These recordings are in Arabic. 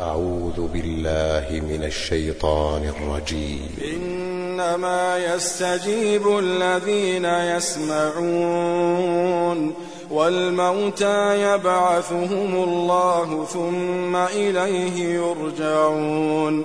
أعوذ بالله من الشيطان الرجيم. إنما يستجيب الذين يسمعون والموتى يبعثهم الله ثم إليه يرجعون.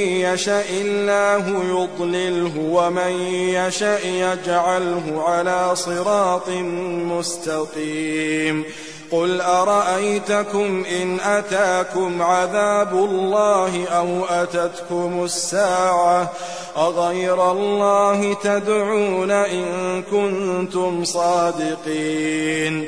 يشاء الله يضلله ومن يشاء يجعله على صراط مستقيم قل أرأيتكم إن أتاكم عذاب الله أو أتتكم الساعة أغير الله تدعون إن كنتم صادقين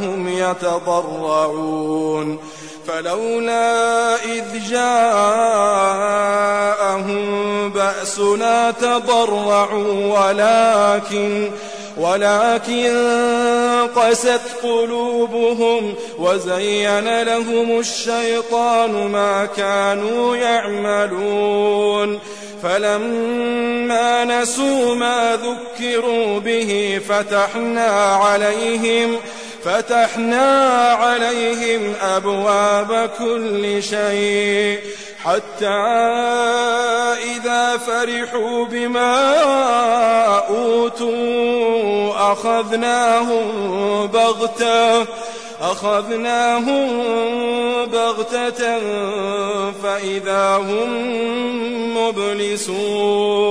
لعلهم يتضرعون فلولا إذ جاءهم بأسنا تضرعوا ولكن ولكن قست قلوبهم وزين لهم الشيطان ما كانوا يعملون فلما نسوا ما ذكروا به فتحنا عليهم فتحنا عليهم أبواب كل شيء حتى إذا فرحوا بما أوتوا أخذناهم بغتة أخذناهم بغتة فإذا هم مبلسون.